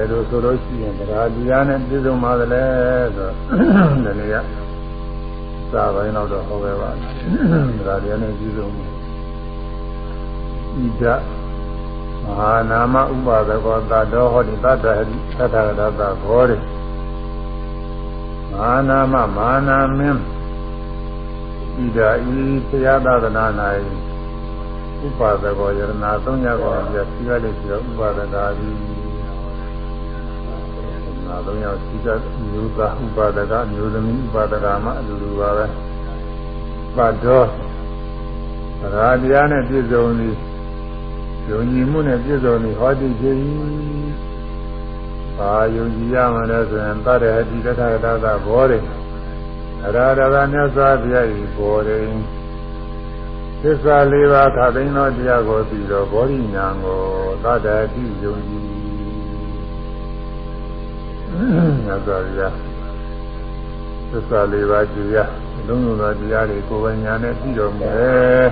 ယ်လိုဆိုလို့ရှိရင်တရားတရားနဲ့ပြည့်စုံပါသလဲဆိုတော့ဒီနေ့ကစာပိုင်းတော့ဟောခဲ့ပါတရားတရားနဲ့ပြည့်စုံမှုဣဒမဟာနာမဥပါဒကောတတော်ဟောတိတတ္တဟိသတ္တရတဘောရိမဟာနာမမဟာနာမင်းဣဒဤဆရာသာသနာ၌ဥပါဒကောယရနာသုံးရကောပြစီရလေးပြီးတော့ဥပါဒကာဒီ နာသုံးရစီကမျိုးသားဥပါဒကမျိုးသမီးဥပါဒကာမှအလိုလိုပါပဲပတ်တော်ရာတရားနဲ့ပြည့်စုံသည်ယုံကြည်မှုနဲ့ပြည့်စုံသည်ဟောတိဖြစ်၏ဘာယုံကြည်ရမလဲဆိုရင်တတ္တဟတိတထကတာဘောတယ်အရာရတာမြတ်စွာဘုရား၏ဘောတယ်သစ္စာလေးပါးခသိန်းသောတရားကိုပြီးတော့ဘောဓိညာကိုသတ္တတိယုံကြည် ညသာရသစ္စာလေးပါးတရားလုံးလုံးသောတရားတွေကိုယ်ပညာနဲ့ပြီးတော်မူတယ်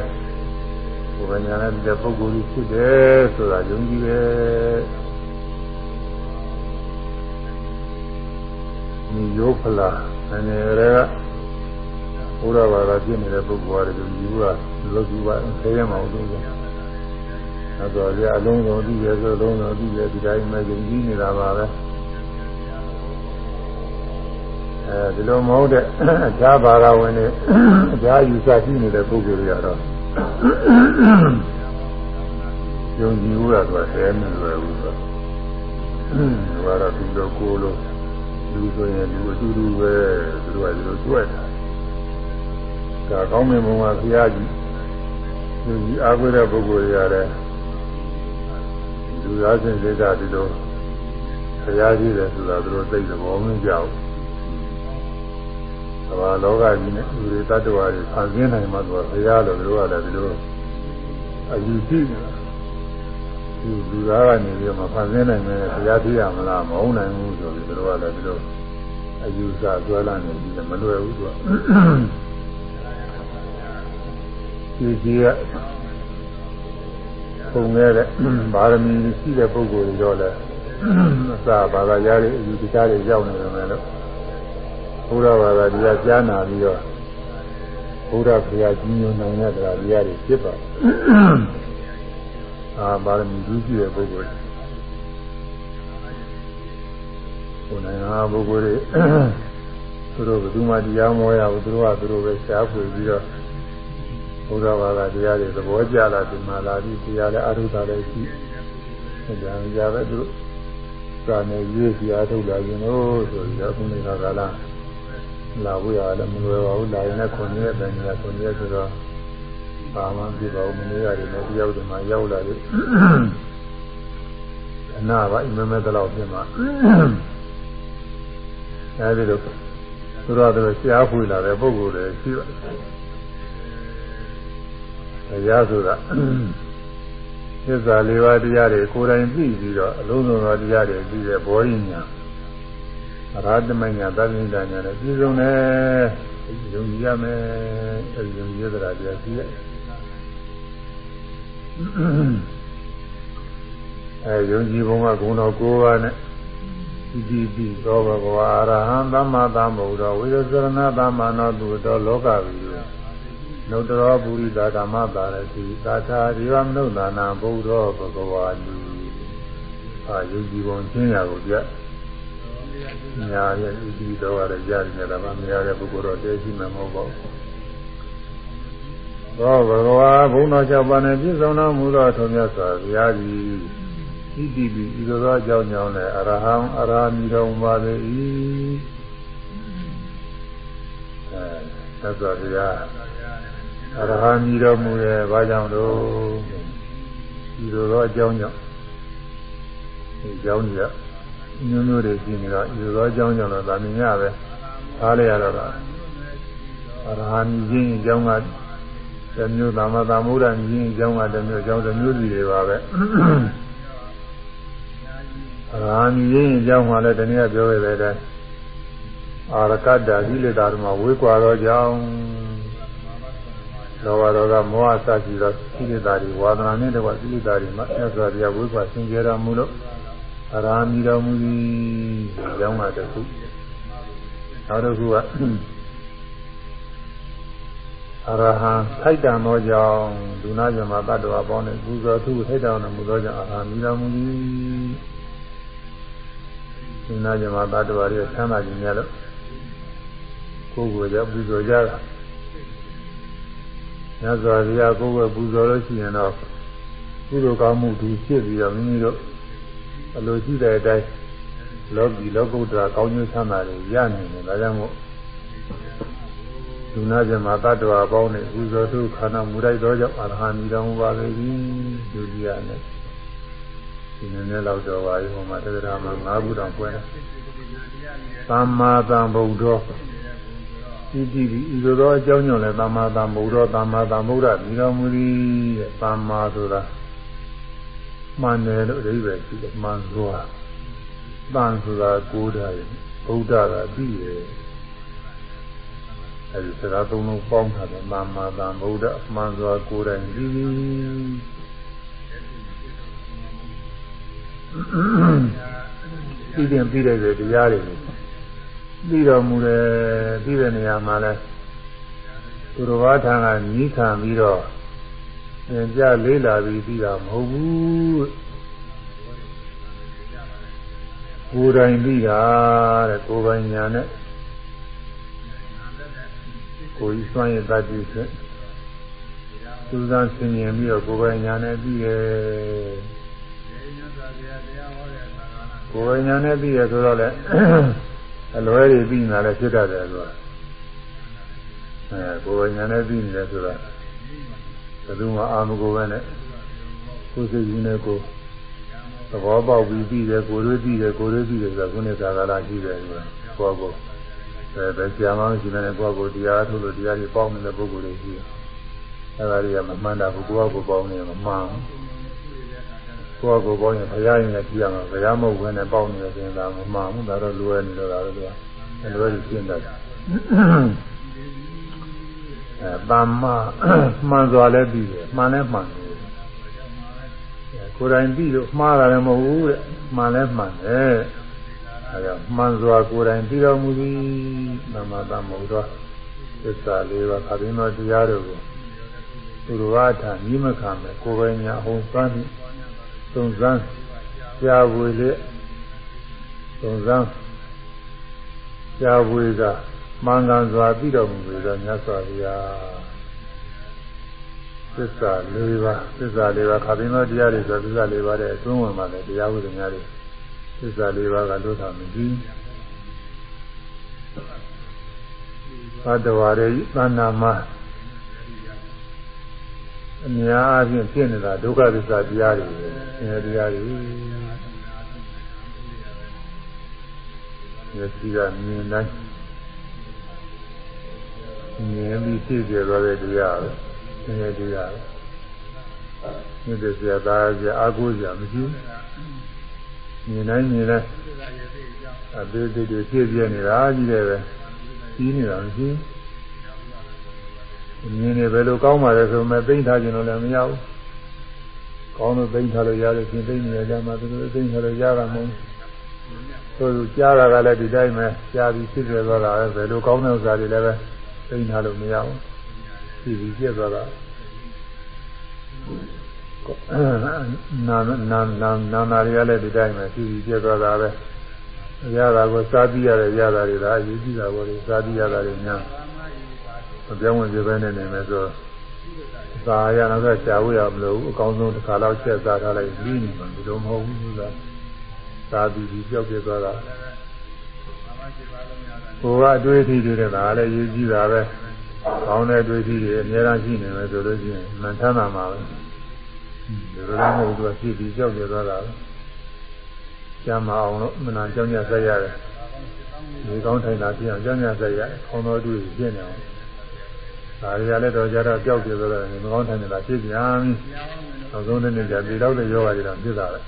ကိုယ်ပညာနဲ့တဲ့ပုဂ္ဂိုလ်ကြီးဖြစ်တယ်ဆိုတာယုံကြည်တယ်ဒီယောဖလာအနေရကဘုရားဘာသာပြည့်နေတဲ့ပုဂ္ဂိုလ်တွေကယူကလောကီပါဆေးရမအောင်လို့ဆိုတော့ကြာအလုံးစုံကြည့်ရဆိုလုံးစုံကြည့်ရဒီတိုင်းမဲ့ယုံကြည်နေတာပါပဲ အဲဒီလိုမဟုတ်တဲ့အခြားဘာသာဝင်တွေအခြားယူဆရှိနေတဲ့ပုဂ္ဂိုလ်တွေကတော့ယုံကြည်ဖို့ကတော့ဆဲမလွယ်ဘူးဆိုတော့ဒါကတော့ဒီလိုကိုလို့လူဆိုရင်လူအတူတူပဲသူတို့ကဒီလိုတွေ့တာဒါကောင်းမြင်ပုံကဘုရားကြီးသူကြီးအားကိုးတဲ့ပုဂ္ဂိုလ်တွေရတယ်လူသားချင်းစိတ်ကဒီလိုဘုရားကြီးတယ်ဆိုတာသူတို့သိတဲ့ဘောမင်းကြောက်သ ဘာလောကကြီးနဲ့လူတွေတ attva တွေဆံစင်းနိုင်မှသူကဘုရားလို့တို့ကလည်းဒီလိုအယူရှိနေတာဒီလူသားကနေပြီးမှဖန်ဆင်းနိုင်မယ်ဘုရားသိရမလားမဟုတ်နိုင်ဘူးဆိုပြီးတို့ကလည်းဒီလိုအယူဆဆွဲလာနေပြီးမလွယ်ဘူးသူကဒီကြီးကပုံခဲ့တဲ့ဗာရမီရှိတဲ့ပုဂ္ဂိုလ်တွေတော့လည်းအစာဘာသာရားတွေအယူတရားတွေရောက်နေတယ်လို့ ဘုရားဘာသာတရားကြားနာပြီးတော့ဘုရားဘုရားကြီးညိုနိုင်တဲ့တရားတရားတွေဖြစ်ပါအာဗာရမီကြီးရှိတဲ့ပုဂ္ဂိုလ်ဟိုနိုင်ငံပုဂ္ဂိုလ်တွေသူတို့ဘယ်သူမှတရားမဟောရဘူးသူတို့ကသူတို့ပဲရှားဖွေပြီးတော့ဘုရားဘာသာတရားတွေသဘောကျလာဒီမှာလာပြီးတရားလည်းအထုတာလည်းရှိ။ဒါကြပဲသူစာနယ်ရေးစီအထုတ်လာရင်လို့ဆိုပြီးတော့ခုနေကကာလ လာဝိရလည်းမလွယ်ပါဘူးလာရင်လည်းခွန်ရက်တယ်ညာခွန်ရက်ဆိုတော့ဘာမှပြပါဦးမနေရတယ်လည်းတယောက်တည်းမှရောက်လာတယ်။အနာပါအိမမဲတလောက်ပြင်မှာအဲဒီလိုသူတို့ကတော့ရှားဖွေလာတဲ့ပုံကိုယ်တွေရှိပါတယ်တရားဆိုတာသစ္စာလေးပါးတရားတွေကိုယ်တိုင်သိပြီးတော့အလုံးစုံသောတရားတွေပြီးတဲ့ဘောရင်းညာအ ရဟတမညာသဗ္ဗညညာနဲ့ပြည့်စုံတယ်ယုံကြည်ရမယ်အဲဒီယုံကြည်ရတာတရားရှိရအဲယုံကြည်ပုံကဂုဏ်တော်၉ပါးနဲ့ဣတိပိသောဘဂဝါအရဟံသမ္မာသမ္ဗုဒ္ဓဝိရဇရဏသမ္မာနောတုတောလောကဝိယနုတ္တရောပုရိသဓမ္မတာရတိသာသာဒီဝမနုဿာနာဘုဒ္ဓဘဂဝါလူအာယုကြည်ပုံချင်းရာကိုပြ ညာရဲ့ဣတိတော်ရတဲ့ကြားနေတာမှမရတဲ့ပုဂ္ဂိုလ်တော့တည်ရှိမှာမဟုတ်ပါဘူးသောဘဂဝါဘုံတော်၆ပါးနဲ့ပြည့်စုံတော်မူသောထုံမြတ်စွာဘုရားကြီးဣတိပိဤသို့သောအကြောင်းကြောင့်လည်းအရဟံအရာမိတော်ပါလေ၏အဲသစ္စာဘုရားအရဟံမြည်တော်မူရဲ့ဘာကြောင့်လို့ဒီလိုသောအကြောင်းကြောင့်ဒီအကြောင်းကြီးက ညွန်းမျိုးတွေရှိနေတော့ဒီလိုသောအကြောင်းကြောင့်တော့ဒါမြင်ရပဲအားရရတော့အရဟံမြည်ခြင်းအကြောင်းကတမျိုးသမသာမုဒ္ဒမြည်ခြင်းအကြောင်းကတမျိုးအကြောင်းတမျိုးစီတွေပါပဲအရဟံမြည်ခြင်းအကြောင်းမှလည်းတနည်းပြောရတဲ့အာရကတ္တာကိလေသာတွေမှာဝေးကွာတော့ကြောင်းလောဘဒေါသမောဟစသဖြင့်သောကိလေသာတွေဝါဒနာနဲ့တကွကိလေသာတွေမှာဆက်စွာပြဝိပ္ပဆင်ကြရမှုလို့ အရာမီတော်မူသည်အကြောင်းကတစ်ခုနောက်တစ်ခုကအရဟံထိုက်တံသောကြောင့်ဒုနာဇမတ္တဝါပေါင်းတဲ့ပူဇော်သူထိုက်တံတော်မူသောကြောင့်အရဟံမီတော်မူသည်ဒုနာဇမတ္တဝါရဲ့ဆန္ဒခြင်းများလို့ကိုယ်ကိုယ်ကြောင့်ပူဇော်ကြတာညဇောရိယကိုယ်ကိုပူဇော်လို့ရှိရင်တော့ကုသိုလ်ကောင်းမှုဒီဖြစ်ပြီးတော့မိမိတို့ အလိုရှိတဲ့အတိုင်းလောကီလောကုတ္တရာကောင်းကျိုးချမ်းသာတွေရနိုင်တယ်ဒါကြောင့်မို့လူနာကျင်မှာတတ္တဝါပေါင်းနဲ့ဥဇောတုခန္ဓာမူလိုက်သောကြောင့်အရဟံမိတော်မူပါလေသည်လူကြီးရနဲ့ဒီနည်းနဲ့လောက်တော့ပါပြီဟိုမှာတရားမှာ၅ခုတောင်ပွဲတယ်သမ္မာသမ္ဗုဒ္ဓောဤတည်ပြီးဤသို့သောအကြောင်းကြောင့်လည်းသမ္မာသမ္ဗုဒ္ဓောသမ္မာသမ္ဗုဒ္ဓမိတော်မူသည်တဲ့သမ္မာဆိုတာ မှန်တယ်လို့အဓိပ္ပာယ်ရှိတယ်မှန်စွာတန်ဆိုတာကိုးတာရဗုဒ္ဓကပြီးရအဲဒီစကားသုံးလုံးပေါင်းထားတယ်မာမာတန်ဗုဒ္ဓမှန်စွာကိုးတိုင်ပြီးပြီးပြန်ပြီးတဲ့တရားတွေပြီးတော်မူတယ်ပြီးတဲ့နေရာမှာလဲသူတော်ဘာထံကညီးခံပြီးတော့ သင်ကြလေးလာပြီးပြီးတာမဟုတ်ဘူးကိုယ်တိုင်ပြီးတာတဲ့ကိုယ်ပိုင်ညာနဲ့ကိုယ်ကြီးစွမ်းရည်တတ်ပြီးဖြင့်သူစားဆင်ញင်ပြီးတော့ကိုယ်ပိုင်ညာနဲ့ပြီးရဲ့ကိုယ်ပိုင်ညာနဲ့ပြီးရဆိုတော့လေအလွဲတွေပြီးနေတာလည်းဖြစ်တတ်တယ်ဆိုတာအဲကိုယ်ပိုင်ညာနဲ့ပြီးနေတယ်ဆိုတာဘ ယ်သူမှအာမကိုပဲနဲ့ကိုယ်စိတ်ကြီးနဲ့ကိုယ်သဘောပေါက်ပြီးပြီးတယ်ကိုယ်တွေပြီးတယ်ကိုယ်တွေပြီးတယ်ဆိုတော့ခုနှစ်သာကလာရှိတယ်ဆိုတာကိုယ့်ကိုအဲပဲဆရာမရှိတဲ့ကိုယ့်ကိုတရားထုတ်လို့တရားတွေပေါင်းနေတဲ့ပုဂ္ဂိုလ်တွေရှိတယ်အဲဒါတွေကမမှန်တာဘူးကိုယ့်ကိုပေါင်းနေမမှန်ကိုယ့်ကိုပေါင်းရင်ဘုရားရင်လည်းကြည့်ရမှာဘုရားမဟုတ်ဘဲနဲ့ပေါင်းနေတယ်ဆိုရင်ဒါမမှန်ဘူးဒါတော့လွယ်နေတော့တာလို့ဆိုတာအဲလွယ်ပြီးရှင်းတတ်တယ် အဲတမ္မာမှန်စွာလည်းပြီးတယ်မှန်လည်းမှန်တယ်ကိုယ်တိုင်ပြီးလို့မှားတာလည်းမဟုတ်ဘူးတဲ့မှန်လည်းမှန်တယ်အဲဒါမှန်စွာကိုယ်တိုင်ပြီးတော်မူသည်သမ္မာသမ္ဗုဒ္ဓသစ္စာလေးပါးခါပြီးတော့တရားတို့ကိုသူတော်ဘာထာညီမခံမယ်ကိုယ်ပိုင်ညာအုံစမ်းပြီးသုံးစမ်းကြာဝေလေသုံးစမ်းကြာဝေက မှန်ကန်စွာပြီးတော်မူပြီးတော့မြတ်စွာဘုရားသစ္စာ၄ပါးသစ္စာ၄ပါးခါသိသောတရားတွေဆိုသစ္စာ၄ပါးတဲ့အတွင်းဝင်ပါလေတရားဝိဒညာတွေသစ္စာ၄ပါးကလွတ်တာမပြီးသတ္တဝါတွေသဏ္ဍာမှာအများအားဖြင့်ဖြစ်နေတာဒုက္ခသစ္စာတရားတွေဆင်းရဲတရားတွေမျက်စိကမြင်တိုင်း မြင်ပြီးသိကြသွားတဲ့တရားပဲဆင်းရဲတရားပဲမြစ်တဲ့ဆရာသားဆရာအာကိုဆရာမရှိမြင်တိုင်းမြင်တိုင်းအသေးသေးတွေဖြစ်ပြနေတာကြီးတယ်ပဲကြီးနေတာမရှိမြင်နေဘယ်လိုကောင်းပါလဲဆိုမှသိမ့်ထားခြင်းလို့လည်းမရဘူးကောင်းလို့သိမ့်ထားလို့ရတယ်ပြင်သိမ့်နေကြမှာသူတို့သိမ့်ထားလို့ရတာမဟုတ်ဘူးဆိုကြားတာကလည်းဒီတိုင်းပဲကြားပြီးဖြစ်ပြသွားတာပဲဘယ်လိုကောင်းတဲ့ဥစ္စာတွေလည်းပဲ သိမ့်ထားလို့မရဘူးဖြစ်ပြီးပြည့်သွားတာနာနာနာနာနာတွေကလည်းဒီတိုင်းပဲဖြစ်ပြီးပြည့်သွားတာပဲရတာကိုစားပြီးရတဲ့ရတာတွေဒါအရေးကြီးတာပေါ့လေစားပြီးရတာတွေညာမပြောင်းဝင်ပြပဲနေနေမယ်ဆိုသာရတော့ကြာဝရမလို့အကောင်းဆုံးတစ်ခါတော့ချက်စားထားလိုက်ပြီးနေမှာဒီလိုမဟုတ်ဘူးလားသာပြီးပြီးပြောက်ပြသွားတာ ကိုကအတွေ့အထိတွေတဲ့ဒါလည်းရေးကြည့်တာပဲကောင်းတဲ့အတွေ့အထိတွေအများကြီးရှိနေမယ်ဆိုလို့ရှိရင်မထမ်းတာမှာပဲဒီလိုလည်းမဟုတ်ဘူးသူကဖြစ်ပြီးပြောက်ပြသွားတာပဲကျမ်းမအောင်လို့မနာကြောင်းညဆက်ရတယ်ဒီကောင်းထိုင်တာပြအောင်ကြောင်းညဆက်ရခေါင်းတော်တွေ့ပြနေအောင်ဒါတွေကလည်းတော့ကြတော့ကြောက်ပြသွားတယ်မကောင်းထိုင်နေတာဖြစ်ပြန်ပြီနောက်ဆုံးနေ့ကျဒီတော့တဲ့ယောဂတွေတော့ဖြစ်တာလေ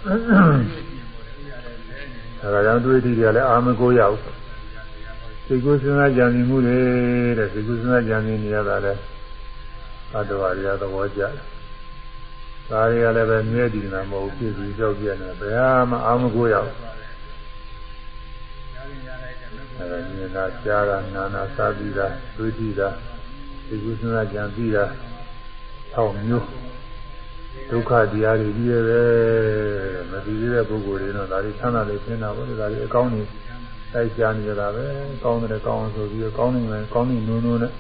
အဲဒါကြောင့်တွေ့အထိတွေကလည်းအာမကိုရဘူး စိတ်ကူးစဉ်းစားကြံနေမှုတွေတဲ့စိတ်ကူးစဉ်းစားကြံနေနေရတာလဲအတ္တဝါတွေကသဘောကျတယ်ဒါတွေကလည်းပဲမြဲတည်နေတာမဟုတ်ဖြစ်ပြီးကြောက်ပြနေဘယ်မှအာမကိုရောက်အဲမြင်တာကြားတာနာနာစားပြီးတာတွေးကြည့်တာဒီကုသနာကြံပြီးတာ၆မျိုးဒုက္ခတရားတွေကြီးရဲ့ပဲမတည်သေးတဲ့ပုဂ္ဂိုလ်တွေတော့ဒါတွေဆန္ဒတွေရှင်းတာပေါ့ဒါတွေအကောင်းကြီး တိုက်ကြနေကြတာပဲကောင်းတယ်ကောင်းအောင်ဆိုပြီးကောင်းနေမယ်ကောင်းနေနုံနုံနဲ့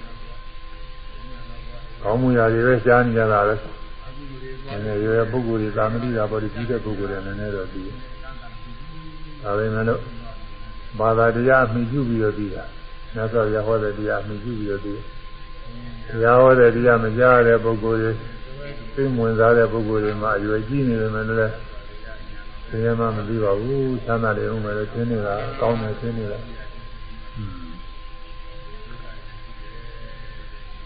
ကောင်းမှုရာတွေပဲရှားနေကြတာပဲနည်းနည်းရွယ်ပုဂ္ဂိုလ်တွေသာမတိတာပေါ့ဒီကြီးတဲ့ပုဂ္ဂိုလ်တွေနည်းနည်းတော့ပြီးဒါပေမဲ့လို့ဘာသာတရားအမိပြုပြီးတော့ပြီးတာမြတ်စွာဘုရားဟောတဲ့တရားအမိပြုပြီးတော့ပြီးတရားဟောတဲ့တရားမကြားတဲ့ပုဂ္ဂိုလ်တွေသိမဝင်စားတဲ့ပုဂ္ဂိုလ်တွေမှာအရွယ်ကြီးနေတယ်မယ်လည်း သိရမှမသိပါဘူးချမ်းသာတယ်ဦးမယ်လို့သင်နေတာကောင်းတယ်သင်နေတာ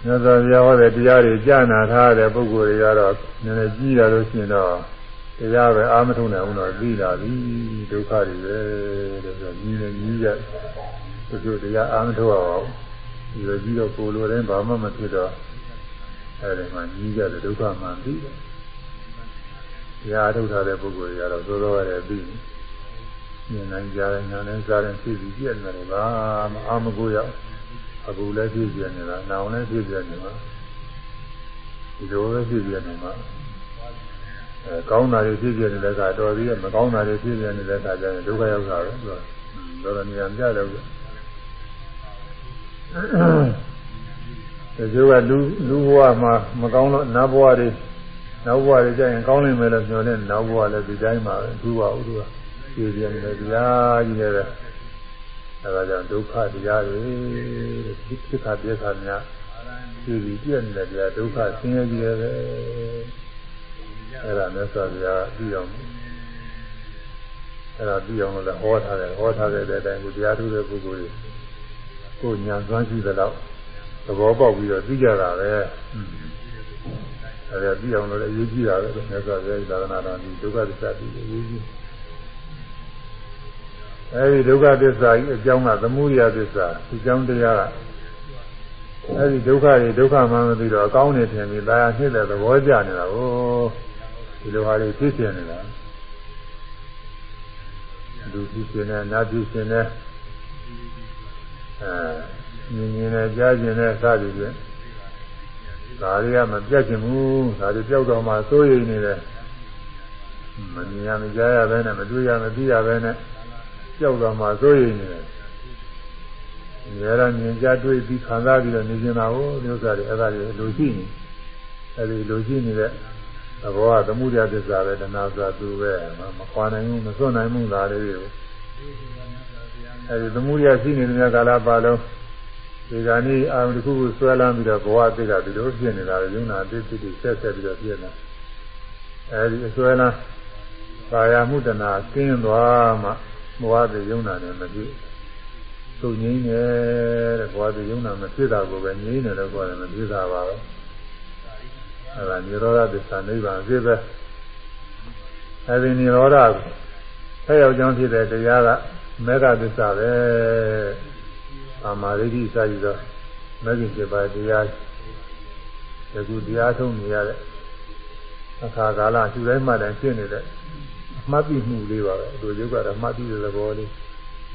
မြတ်စွာဘုရားဟောတဲ့တရားတွေကြားနာထားတဲ့ပုဂ္ဂိုလ်တွေကတော့နည်းနည်းကြီးရလို့ရှိရင်တော့တရားပဲအာမထုံနိုင်ဘူးတော့ပြီးလာပြီဒုက္ခတွေပဲလို့ဆိုကြီးနေကြီးရသူတို့တရားအာမထုံအောင်ဒီလိုကြီးတော့ကိုလိုတိုင်းဘာမှမဖြစ်တော့အဲဒီမှာကြီးကြတဲ့ဒုက္ခမှန်ပြီးတယ်တ ရားထုတ်ထားတဲ့ပုဂ္ဂိုလ်တွေကတော့သိုးသောရတယ်ပြီးမြင်နိုင်ကြတယ်ညာနဲ့စားတယ်ဖြစ်ပြီးပြည့်နေတယ်ပါမအာမကိုရောက်အခုလည်းပြည့်ပြည့်နေတာနောင်လည်းပြည့်ပြည့်နေမှာဒီလိုပဲပြည့်ပြည့်နေမှာအဲကောင်းတာတွေပြည့်ပြည့်နေတဲ့ကတော်ပြီးမကောင်းတာတွေပြည့်ပြည့်နေတဲ့ကကျရင်ဒုက္ခရောက်တာပဲသူကတော်တော်များများကြတယ်ဒီလိုကလူလူဘဝမှာမကောင်းတော့နတ်ဘဝတွေ နောက်ဘဝတွေကျရင်ကောင်းနိုင်မယ်လို့ညွှန်တဲ့နောက်ဘဝလည်းဒီတိုင်းပါပဲသူ့ဘဝဥဒ္ဓပြည့်ပြည့်နေတယ်တရားကြီးနေတဲ့အဲဒါကြောင့်ဒုက္ခတရားတွေတဲ့ဖြစ်ခါပြက်ခါများပြည့်ပြီးပြည့်နေတဲ့တရားဒုက္ခဆင်းရဲကြီးတယ်ပဲအဲဒါမြတ်စွာဘုရားပြီးအောင်အဲဒါပြီးအောင်လို့လည်းဟောထားတယ်ဟောထားတဲ့အတိုင်းကိုတရားထုတဲ့ပုဂ္ဂိုလ်ကိုညာသွမ်းရှိသလောက်သဘောပေါက်ပြီးတော့သိကြတာပဲ အဲဒါပြီးအောင်လို့လည်းအရေးကြီးတာပဲမြတ်စွာဘုရားသာသနာတော်ဒီဒုက္ခသစ္စာပြီးအရေးကြီးအဲဒီဒုက္ခသစ္စာကြီးအကြောင်းကသမုဒိယသစ္စာဒီကြောင်းတရားကအဲဒီဒုက္ခတွေဒုက္ခမှမသိတော့အကောင်းနေထင်ပြီးဒါရဖြစ်တဲ့သဘောကျနေတာကိုဒီလိုဟာတွေဖြစ်ပြနေတာလူဖြစ်ပြနေနာဖြစ်ပြနေအဲမြင်မြင်နဲ့ကြားကျင်တဲ့စသည်ဖြင့် ဒါတွေကမပြတ်ချင်ဘူးဒါတွေပြောက်တော့မှစိုးရိမ်နေတယ်မမြင်ရမကြားရပဲနဲ့မတွေ့ရမသိရပဲနဲ့ကြောက်တော့မှစိုးရိမ်နေတယ်။ဒါရမြင်ကြတွေ့ပြီးခံစားပြီးတော့နေကျင်တာကိုဒီဥစ္စာတွေအဲ့ဒါတွေလိုရှိနေ။အဲဒီလိုရှိနေတဲ့သဘောကသမှုရသစ္စာပဲတဏှာဆိုတာသူပဲမခွာနိုင်ဘူးမစွန့်နိုင်ဘူးဒါလေးတွေကိုအဲဒီသမှုရရှိနေတဲ့ကာလပါလုံး ဒီကနေ့အာရုံတစ်ခုခုဆွဲလမ်းပြီးတော့ဘဝအသိကဒီလိုဖြစ်နေတာလေယုံနာအသိသိဆက်ဆက်ပြီးတော့ဖြစ်နေတာအဲဒီအဆွဲလမ်းကာယမှုတနာကျင်းသွားမှဘဝတည်ယုံနာနဲ့မဖြစ်သူငြိမ်းတယ်တဲ့ဘဝတည်ယုံနာမဖြစ်တာကိုပဲငြိမ်းတယ်လို့ပြောတယ်မဖြစ်တာပါပဲအဲဒါនិရောဓသစ္စာနိဗ္ဗာန်ဖြစ်ပဲအဲဒီនិရောဓဆက်ရောက်ကြောင်းဖြစ်တဲ့တရားကမေဃသစ္စာပဲ အာမာရိတိစာယူတော့မဂ္ဂင်7ပါးတရားဒီကုတရားထုံးနေရတဲ့အခါကာလသူတိုင်းမှတိုင်းဖြစ်နေတဲ့အမှတ်ပြုမှုလေးပါပဲအလိုယုတ်ကတော့မှတ်ပြုတဲ့သဘောလေး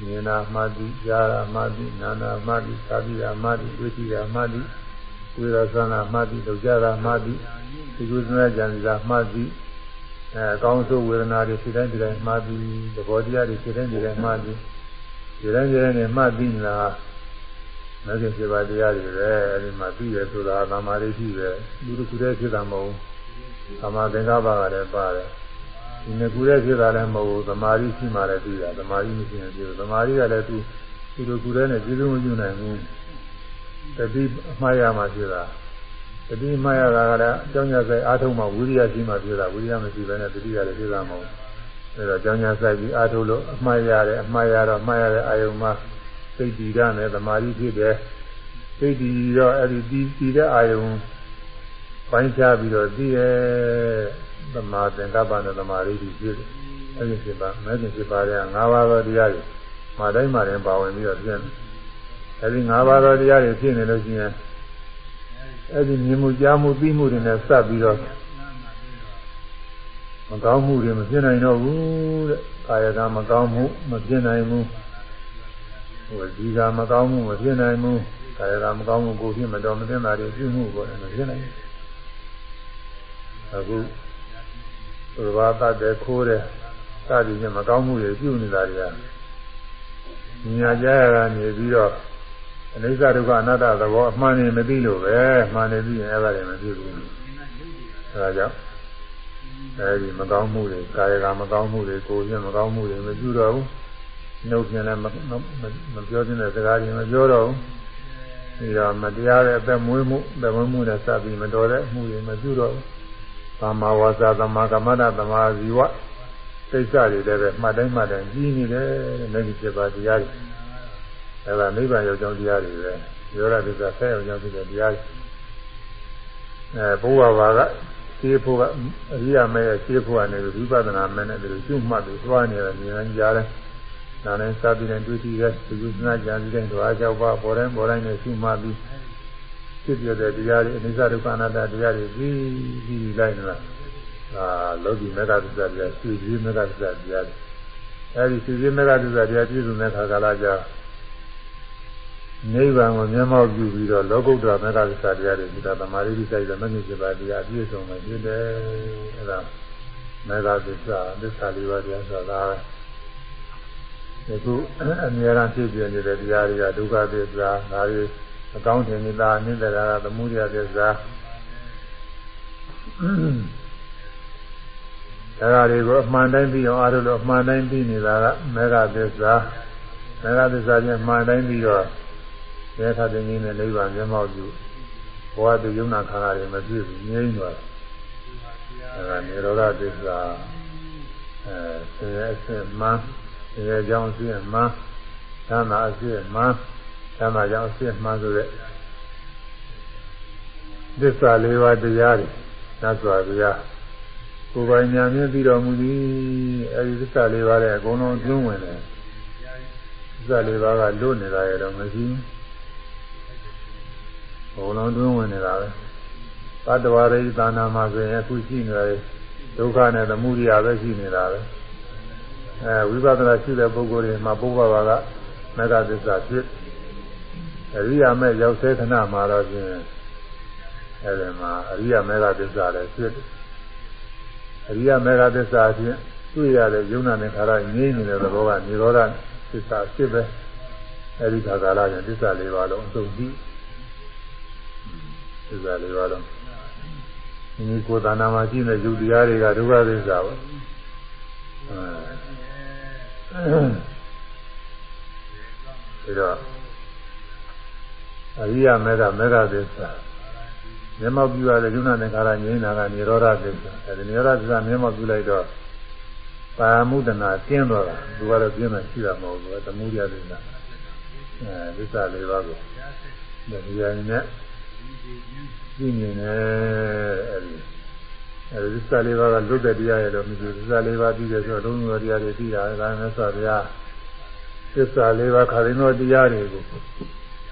မြင်တာမှတ်ပြီးကြားတာမှတ်ပြီးနားတာမှတ်ပြီးသာပြီးတာမှတ်ပြီးတွေ့ကြည့်တာမှတ်ပြီးဝိရသနာမှတ်ပြီးလောက်ကြတာမှတ်ပြီးဒီကုသနာကြံစည်မှတ်ပြီးအဲအကောင်းဆုံးဝေဒနာတွေဖြစ်တိုင်းဒီတိုင်းမှတ်ပြီးသဘောတရားတွေဖြစ်တိုင်းဒီတိုင်းမှတ်ပြီးဒီတိုင်းဒီတိုင်းနဲ့မှတ်ပြီးလား မဂ္ဂင်7ပါးတရားတွေပဲအဲဒီမှာသိရဆိုတာသမာဓိရှိပဲလူတစ်ခုတည်းဖြစ်တာမဟုတ်ဘူးသမာသင်္ကပ္ပကလည်းပါတယ်ဒီနှစ်ခုတည်းဖြစ်တာလည်းမဟုတ်ဘူးသမာဓိရှိမှလည်းသိတာသမာဓိမရှိရင်သိတယ်သမာဓိကလည်းသူသူတို့ကူတည်းနဲ့ကျေစုမပြုနိုင်ဘူးတတိအမှားရမှဖြစ်တာတတိအမှားရတာကလည်းအကြောင်းညာဆိုင်အားထုတ်မှဝိရိယရှိမှဖြစ်တာဝိရိယမရှိဘဲနဲ့တတိကလည်းဖြစ်တာမဟုတ်ဘူးအဲတော့အကြောင်းညာဆိုင်ပြီးအားထုတ်လို့အမှားရတယ်အမှားရတော့အမှားရတဲ့အာယုံမှာ စိတ်တည်ရမယ်သမာဓိဖြစ်တယ်စိတ်တည်တော့အဲ့ဒီတည်တည်တဲ့အာယုံပိုင်းခြားပြီးတော့သိရဲ့သမာသင်္ကပ္ပနဲ့သမာဓိဖြစ်တယ်အဲ့ဒီဖြစ်ပါမဲခင်ဖြစ်ပါတဲ့၅ပါးသောတရားတွေမှာတိုင်းမှာတိုင်းပါဝင်ပြီးတော့ပြည့်တယ်အဲ့ဒီ၅ပါးသောတရားတွေဖြစ်နေလို့ရှိရင်အဲ့ဒီမြင်မှုကြားမှုသိမှုတွေနဲ့စပ်ပြီးတော့မကောင်းမှုတွေမဖြစ်နိုင်တော့ဘူးတဲ့ကာယကမကောင်းမှုမဖြစ်နိုင်ဘူး ဟိုဒီကမကောင်းမှုမဖြစ်နိုင်ဘူးကာယကမကောင်းမှုကိုဖြစ်မတော်မသင့်တာတွေပြုမှုပေါ်တယ်မဖြစ်နိုင်ဘူးအခုဘုရားတတ်တဲ့ခိုးတဲ့စသည်ဖြင့်မကောင်းမှုတွေပြုနေတာတွေကညာကြရတာနေပြီးတော့အနိစ္စဒုက္ခအနတ္တသဘောအမှန်နေမသိလို့ပဲမှန်နေပြီးရင်အဲ့ဒါတွေမဖြစ်ဘူးအဲဒါကြောင့်အဲဒီမကောင်းမှုတွေကာယကမကောင်းမှုတွေကိုယ်ချင်းမကောင်းမှုတွေမပြုတော့ဘူး နှုတ်ဖြင့်လည်းမပြောခြင်းတဲ့စကားတွေမပြောတော့ဘူးပြီးတော့မတရားတဲ့အသက်မွေးမှုအသက်မွေးမှုနဲ့စပြီးမတော်တဲ့မှုတွေမပြုတော့ဘူးသမ္မာဝါစာသမ္မာကမ္မန္တသမ္မာဇီဝစိတ်စတွေလည်းပဲမှတ်တိုင်းမှတ်တိုင်းကြီးနေတယ်တဲ့မျက်စိဖြစ်ပါတရားတွေအဲဒါနိဗ္ဗာန်ရောက်ကြောင်းတရားတွေပဲရောရဒုက္ခဆက်ရောက်ကြောင်းဖြစ်တဲ့တရားတွေအဲဘုရားဘာကရှင်းဖို့ကအရိယာမဲရဲ့ရှင်းဖို့ကနေဝိပဿနာမဲနဲ့ဒီလိုကျွတ်မှတ်ပြီးသွားနေတယ်ဉာဏ်ကြားတယ် နာနဲ့စာပြီးတဲ့တွေ့ကြည့်တဲ့ဒီကုသနာကြံပြီးတဲ့ဓဝါကြောက်ပါပေါ်တိုင်းပေါ်တိုင်းနဲ့ကျွတ်မှတ်ပြီးဖြစ်ပြတဲ့တရားတွေအနိစ္စဒုက္ခအနတ္တတရားတွေပြီးပြီးလိုက်နေတာအာလောကီမေဃသစ္စာတရားရှင်းပြီးမေဃသစ္စာတရားအဲဒီရှင်းပြီးမေဃသစ္စာတရားပြည့်စုံတဲ့ခါကာလကြာနိဗ္ဗာန်ကိုမျက်မှောက်ပြုပြီးတော့လောကုတ္တရာမေဃသစ္စာတရားတွေဒီကသမာဓိစိတ်တဲ့မဂ္ဂင်7ပါးတရားအပြည့်စုံမှဖြစ်တယ်အဲဒါမေဃသစ္စာသစ္စာလေးပါးတရားဆိုတာ ဒီခုအမြဲတမ်းဖြစ်ပြနေတဲ့တရားတွေကဒုက္ခသစ္စာဒါတွေအကောင်းထင်နေတာနိစ္စရာသမှုရိယသစ္စာဒါတွေကိုအမှန်တိုင်းပြီးအောင်အားလို့အမှန်တိုင်းပြီးနေတာကမေဃသစ္စာမေဃသစ္စာချင်းအမှန်တိုင်းပြီးတော့သေခတဲ့ကြီးနဲ့နိဗ္ဗာန်မျက်မှောက်ပြုဘဝတည်ယုံနာခန္ဓာတွေမပြည့်ဘူးငြိမ်းသွားတယ်ဒါကနေရောဓသစ္စာအဲဆင်းရဲအစစ်မှ န်းဆင်းရဲကြောင်းအစစ်မှန်းသမ်းသာအစစ်မှန်းသမ်းသာကြောင်းအစစ်မှန်းဆိုတဲ့သစ္စာလေးပါးတရားတွေသတ်စွာဘုရားကိုယ်ပိုင်ညာမြင်ပြီးတော်မူသည်အဲဒီသစ္စာလေးပါးရဲ့အကုန်လုံးကျွန်းဝင်တယ်သစ္စာလေးပါးကလွတ်နေတာရတော့မရှိဘူးဘုံလုံးတွင်းဝင်နေတာပဲသတ္တဝါရိသာနာမှာဆိုရင်အခုရှိနေတယ်ဒုက္ခနဲ့သမုဒိယပဲရှိနေတာပဲ အဲဝိပဿနာရှိတဲ့ပုဂ္ဂိုလ်တွေမှာပုဗ္ဗဘာကမေဃသစ္စာဖြစ်အရိယာမဲ့ရောက်သေးခဏမှာတော့ဖြင့်အဲဒီမှာအရိယာမေဃသစ္စာလည်းဖြစ်အရိယာမေဃသစ္စာဖြင့်တွေ့ရတဲ့ယုံနာနဲ့ခါရငြိမ့်နေတဲ့သဘောကនិရောဓသစ္စာဖြစ်ပဲအဲဒီခါကာလကျသစ္စာလေးပါလုံးအစုံကြည့်သစ္စာလေးပါတော့ဒီကိုယ်တဏ္ဍာမှာရှိတဲ့ယုတ်တရားတွေကဒုက္ခသစ္စာပဲအဲ ဒါအရိယမေဃမေဃသစ္စာမျက်မှောက်ပြုရတဲ့ယုံနာနဲ့ခါရငြိမ်းတာကនិရောဓသစ္စာအဲဒီនិရောဓသစ္စာမျက်မှောက်ပြုလိုက်တော့ပါမုဒနာကျင်းတော့တာသူကတော့ကျင်းမှရှိတာမဟုတ်ဘူးသမုဒယသစ္စာအဲသစ္စာလေးပါးကိုဒီရည်နဲ့သိမြင်တယ်အဲဒီ အဲဒီသစ္စာလေးပါးကလွတ်တဲ့တရားရဲ့တော့မရှိဘူးသစ္စာလေးပါးသိတယ်ဆိုတော့လုံးဝတရားတွေသိတာဒါနဲ့ဆိုတရားသစ္စာလေးပါးခါရင်တော့တရားတွေကို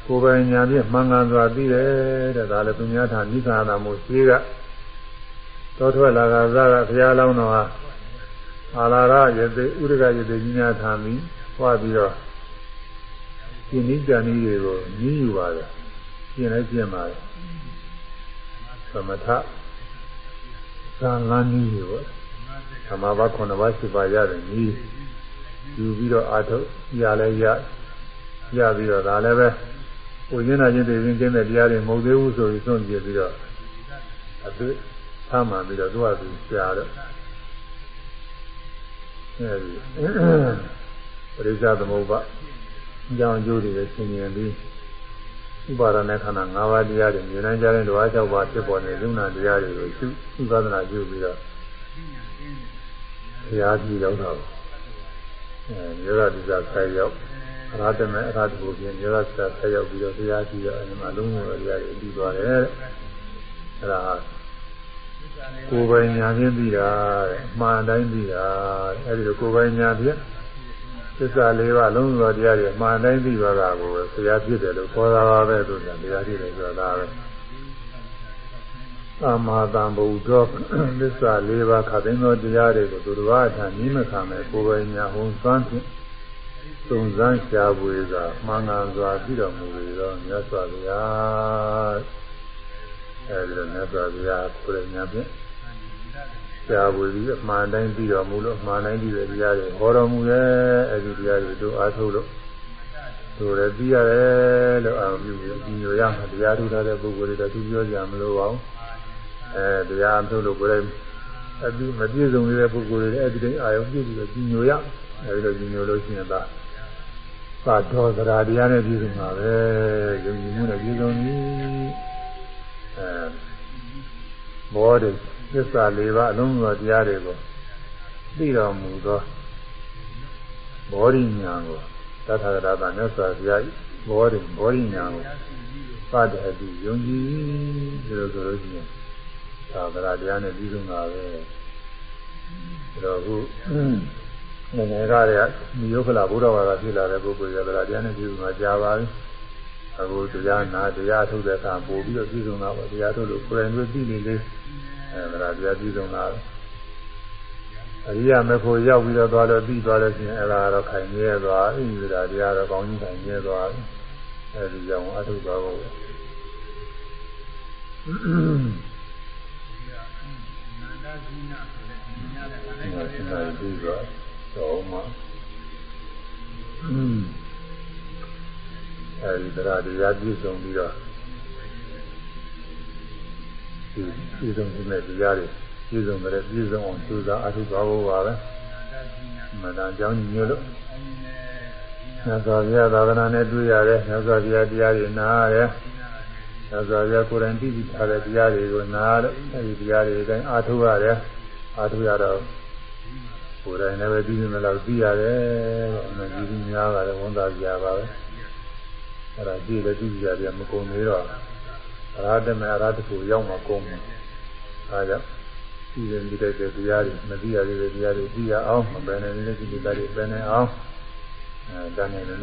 ကိုယ်ပိုင်ညာဖြင့်မှန်ကန်စွာသိတယ်တဲ့ဒါလည်းသူများထာနိသနာမို့ရှိကသောထွက်လာကစားကဘုရားလောင်းတော်ဟာအာလာရယသိဥဒကယသိကြီးများထာပြီးဟွာပြီးတော့ဒီနိစ္စနည်းတွေကိုညှဉ်းယူပါတယ်ကျင့်လည်းကျင့်ပါတယ်သမထ သံလန်းနည်းပေါ့သမဘာ9ပါး7ပါးရတယ်နည်းယူပြီးတော့အာထုတ်ရလဲရရပြီးတော့ဒါလည်းပဲကိုရင်းနာချင်းတည်ရင်ကျင်းတဲ့တရားတွေမဟုတ်သေးဘူးဆိုပြီးစွန့်ပြေပြီးတော့အသွေးဆမ်းမှန်ပြီးတော့သူ့အတူရှားတော့အဲဒီပရိစ္ဆသမုပ္ပါအကြောင်းအကျိုးတွေရှင်းရင်ပြီး ဥပါဒณะခန္ဓာ၅ပါးတရားတွေဉာဏ်ကြတဲ့ဓဝါ၆ပါးဖြစ်ပေါ်နေလုံနာတရားတွေကိုရှုဥပဒနာပြုပြီးတော့ဘုရားကြည့်တော့တော့အဲမြေရတိစာဆက်ရောက်အရဟတမေအရဟတဘုရားမြေရတိစာဆက်ရောက်ပြီးတော့ဘုရားကြည့်တော့အဲဒီမှာလုံးဝတရားတွေပြီးသွားတယ်အဲဒါကိုယ်ပိုင်ညာဖြင့်ပြီးတာတဲ့အမှန်တိုင်းပြီးတာအဲဒီလိုကိုယ်ပိုင်ညာဖြင့် သစ္စာလေးပါးလုံးစုံတရားတွေအမှန်တိုင်းသိပါကကိုပဲဆရာဖြစ်တယ်လို့ခေါ်တာပါပဲသူကတရားဖြစ်တယ်ဆိုတာပဲသမ္မာသမ္ဗုဒ္ဓောသစ္စာ၄ပါးခသိန်းသောတရားတွေကိုသူတော်ဘာထံနိမခံမဲ့ကိုယ်ပိုင်ညာဟုံသွမ်းဖြင့်စုံစမ်းရှားပွေစွာမှန်ကန်စွာပြီးတော်မူလေသောမြတ်စွာဘုရားအဲဒီလိုမြတ်စွာဘုရားကိုယ်ညာဖြင့် ရှားပွေပြီးအမှန်တိုင်းပြီးတော်မူလို့အမှန်တိုင်းပြီးတဲ့တရားတွေဟောတော်မူရဲ့အဲဒီတရားတွေတို့အားထုတ်လို့တို့လည်းပြီးရတယ်လို့အာပြုပြီးညိုရမှာတရားထုတ်တဲ့ပုဂ္ဂိုလ်တွေတော့သူပြောကြမလို့ပါဘူးအဲတရားထုတ်လို့ကိုယ်လည်းအပြီးမပြည့်စုံတဲ့ပုဂ္ဂိုလ်တွေလည်းအဲဒီတိုင်းအာယုံပြည့်ပြီးတော့ညိုရအဲဒီလိုညိုလို့ရှိရင်သာသာတော်သရာတရားနဲ့ပြည့်စုံတာပဲယုံကြည်မှုနဲ့ပြည့်စုံပြီအဲဘောဓိ သစ္စာ၄ပါးအလုံးစုံတရားတွေကိုသိတော်မူသောဘောဓိညာကိုသတ္ထဂရကမြတ်စွာဘုရားဘောဓိဘောဓိညာကိုသတ္တအတိယုံကြည်ဒီလိုဆိုလို့ရှိရင်သာသနာတရားနဲ့ပြီးဆုံးတာပဲဒါတော့ခုငငယ်ကတည်းကမိယုခလာဘုရားဘာသာဖြစ်လာတဲ့ပုဂ္ဂိုလ်ကသရတရားနဲ့ပြီးဆုံးတာကြားပါပြီအခုတရားနာတရားထုတ်တဲ့အခါပို့ပြီးတော့ပြီးဆုံးတာပေါ့တရားထုတ်လို့ကိုယ်တိုင်တွေ့ပြီးနေလေ အဲသရတရားပြီးဆုံးတာအရိယာမေဖို့ရောက်ပြီးတော့သွားလို့ပြီးသွားလို့ရှိရင်အဲ့ဒါတော့ခိုင်မြဲသွားဣန္ဒြာတရားတော့ကောင်းကြီးခိုင်မြဲသွားအဲဒီကြောင့်အထုသွားဖို့စဉ်းစားပြီးတော့တော့မှအဲဒီတရားတရားပြည့်စုံပြီးတော့ဒီ ပြည့်စုံတဲ့တရားတွေပြည့်စုံတဲ့ပြည့်စုံအောင်ကြိုးစားအထုသွားဖို့ပါပဲမတန်ကြောင်းညို့လို့မြတ်စွာဘုရားသာသနာနဲ့တွေ့ရတယ်မြတ်စွာဘုရားတရားတွေနားရတယ်မြတ်စွာဘုရားကိုယ်တိုင်သိပြီးထားတဲ့တရားတွေကိုနားလို့အဲဒီတရားတွေအတိုင်းအားထုတ်ရတယ်အားထုတ်ရတော့ကိုယ်တိုင်လည်းပဲသိနေတယ်လို့သိရတယ်အမှန်ကြီးကြီးများပါတယ်ဝန်သားကြပါပဲအဲ့ဒါကြည့်လည်းကြည့်ကြရတယ်မကုန်သေးတော့ အရာတမေအရာတခုရောက်မှကုန်မယ်။အဲဒါကြောင့်ဒီရင်ဒီတဲ့တရားတွေမသိရသေးတဲ့တရားတွေသိရအောင်မပယ်နိုင်တဲ့ဒီတရားတွေပယ်နိုင်အောင်အဲဒါနဲ့လည်း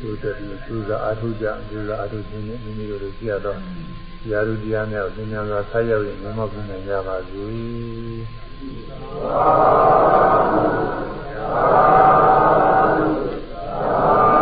သူတည်းသူသာအထုကြသူသာအထုခြင်းနဲ့မိမိတို့ကိုကြည့်ရတော့တရားတို့တရားများကိုသင်္ညာစွာဆက်ရောက်ရင်မမောက်နိုင်ကြပါဘူး။သာ